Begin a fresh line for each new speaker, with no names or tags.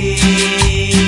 see.